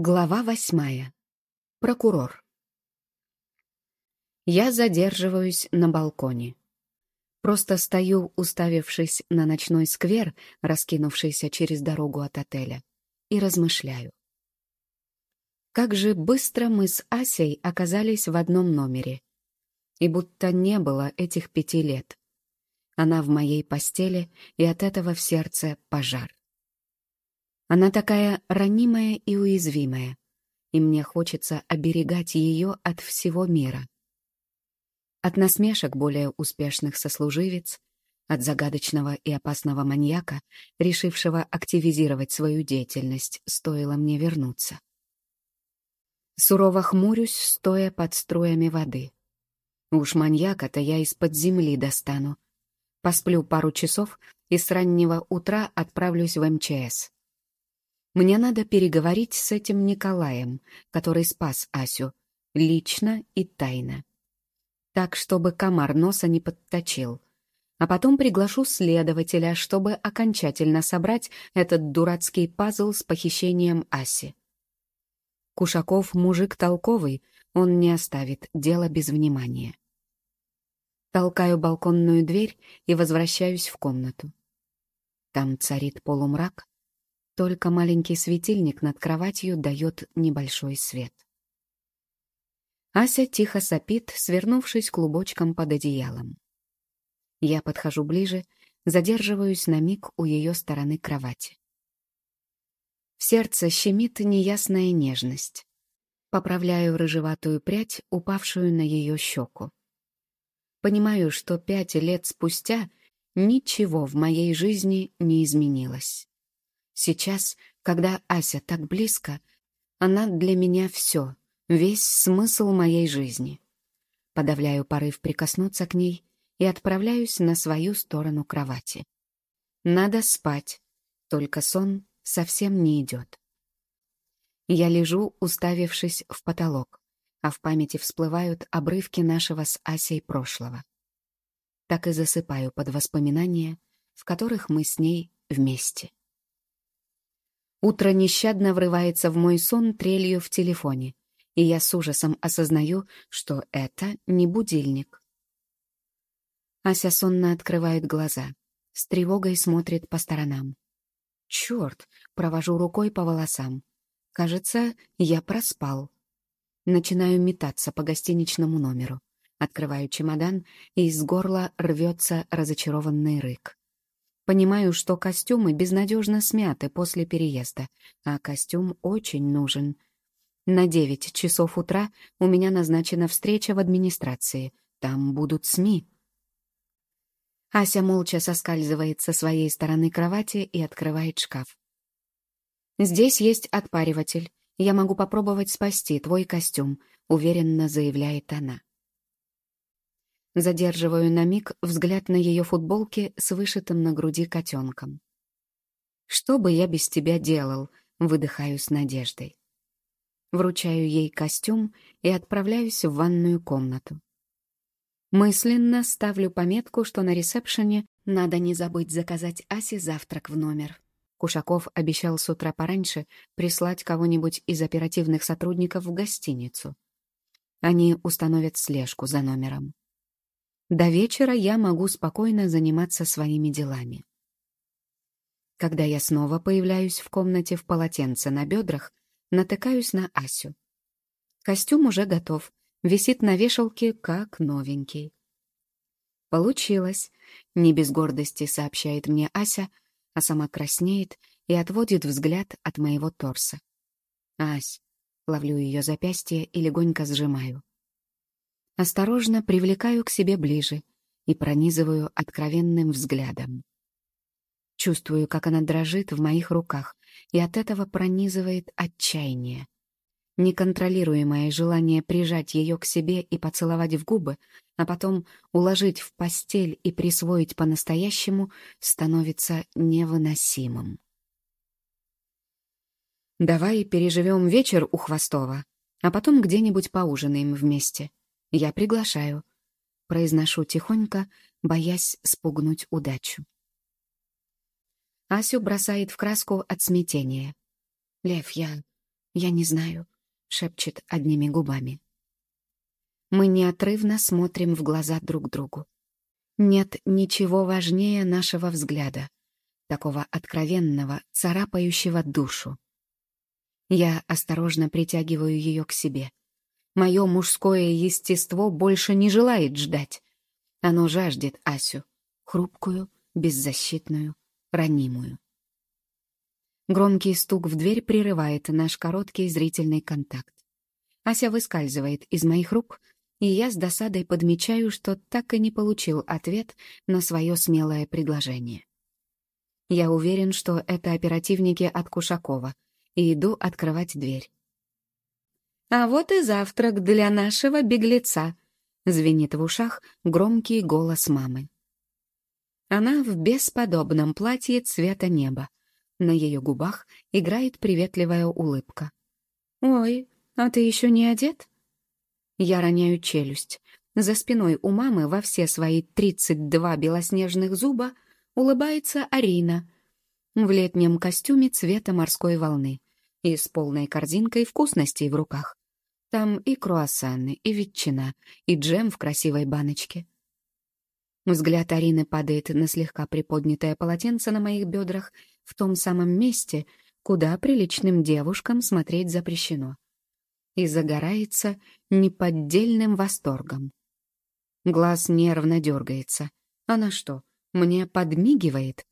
Глава восьмая. Прокурор. Я задерживаюсь на балконе. Просто стою, уставившись на ночной сквер, раскинувшийся через дорогу от отеля, и размышляю. Как же быстро мы с Асей оказались в одном номере. И будто не было этих пяти лет. Она в моей постели, и от этого в сердце пожар. Она такая ранимая и уязвимая, и мне хочется оберегать ее от всего мира. От насмешек более успешных сослуживец, от загадочного и опасного маньяка, решившего активизировать свою деятельность, стоило мне вернуться. Сурово хмурюсь, стоя под струями воды. Уж маньяка-то я из-под земли достану. Посплю пару часов и с раннего утра отправлюсь в МЧС. Мне надо переговорить с этим Николаем, который спас Асю, лично и тайно. Так, чтобы комар носа не подточил. А потом приглашу следователя, чтобы окончательно собрать этот дурацкий пазл с похищением Аси. Кушаков мужик толковый, он не оставит дело без внимания. Толкаю балконную дверь и возвращаюсь в комнату. Там царит полумрак, только маленький светильник над кроватью дает небольшой свет. Ася тихо сопит, свернувшись клубочком под одеялом. Я подхожу ближе, задерживаюсь на миг у ее стороны кровати. В сердце щемит неясная нежность. Поправляю рыжеватую прядь, упавшую на ее щеку. Понимаю, что пять лет спустя ничего в моей жизни не изменилось. Сейчас, когда Ася так близко, она для меня все, весь смысл моей жизни. Подавляю порыв прикоснуться к ней и отправляюсь на свою сторону кровати. Надо спать, только сон совсем не идет. Я лежу, уставившись в потолок, а в памяти всплывают обрывки нашего с Асей прошлого. Так и засыпаю под воспоминания, в которых мы с ней вместе. Утро нещадно врывается в мой сон трелью в телефоне, и я с ужасом осознаю, что это не будильник. Ася сонно открывает глаза, с тревогой смотрит по сторонам. Черт, провожу рукой по волосам. Кажется, я проспал. Начинаю метаться по гостиничному номеру. Открываю чемодан, и из горла рвется разочарованный рык. Понимаю, что костюмы безнадежно смяты после переезда, а костюм очень нужен. На девять часов утра у меня назначена встреча в администрации. Там будут СМИ. Ася молча соскальзывает со своей стороны кровати и открывает шкаф. «Здесь есть отпариватель. Я могу попробовать спасти твой костюм», — уверенно заявляет она. Задерживаю на миг взгляд на ее футболке с вышитым на груди котенком. «Что бы я без тебя делал?» — выдыхаю с надеждой. Вручаю ей костюм и отправляюсь в ванную комнату. Мысленно ставлю пометку, что на ресепшене надо не забыть заказать Асе завтрак в номер. Кушаков обещал с утра пораньше прислать кого-нибудь из оперативных сотрудников в гостиницу. Они установят слежку за номером. До вечера я могу спокойно заниматься своими делами. Когда я снова появляюсь в комнате в полотенце на бедрах, натыкаюсь на Асю. Костюм уже готов, висит на вешалке, как новенький. «Получилось», — не без гордости сообщает мне Ася, а сама краснеет и отводит взгляд от моего торса. «Ась», — ловлю ее запястье и легонько сжимаю. Осторожно привлекаю к себе ближе и пронизываю откровенным взглядом. Чувствую, как она дрожит в моих руках, и от этого пронизывает отчаяние. Неконтролируемое желание прижать ее к себе и поцеловать в губы, а потом уложить в постель и присвоить по-настоящему, становится невыносимым. «Давай переживем вечер у Хвостова, а потом где-нибудь поужинаем вместе», я приглашаю. Произношу тихонько, боясь спугнуть удачу. Асю бросает в краску от смятения. «Лев, я... «Я не знаю», — шепчет одними губами. Мы неотрывно смотрим в глаза друг другу. Нет ничего важнее нашего взгляда, такого откровенного, царапающего душу. Я осторожно притягиваю ее к себе. Мое мужское естество больше не желает ждать. Оно жаждет Асю, хрупкую, беззащитную, ранимую. Громкий стук в дверь прерывает наш короткий зрительный контакт. Ася выскальзывает из моих рук, и я с досадой подмечаю, что так и не получил ответ на свое смелое предложение. Я уверен, что это оперативники от Кушакова, и иду открывать дверь. «А вот и завтрак для нашего беглеца», — звенит в ушах громкий голос мамы. Она в бесподобном платье цвета неба. На ее губах играет приветливая улыбка. «Ой, а ты еще не одет?» Я роняю челюсть. За спиной у мамы во все свои тридцать два белоснежных зуба улыбается Арина в летнем костюме цвета морской волны и с полной корзинкой вкусностей в руках. Там и круассаны, и ветчина, и джем в красивой баночке. Взгляд Арины падает на слегка приподнятое полотенце на моих бедрах в том самом месте, куда приличным девушкам смотреть запрещено и загорается неподдельным восторгом. Глаз нервно дергается. Она что, мне подмигивает?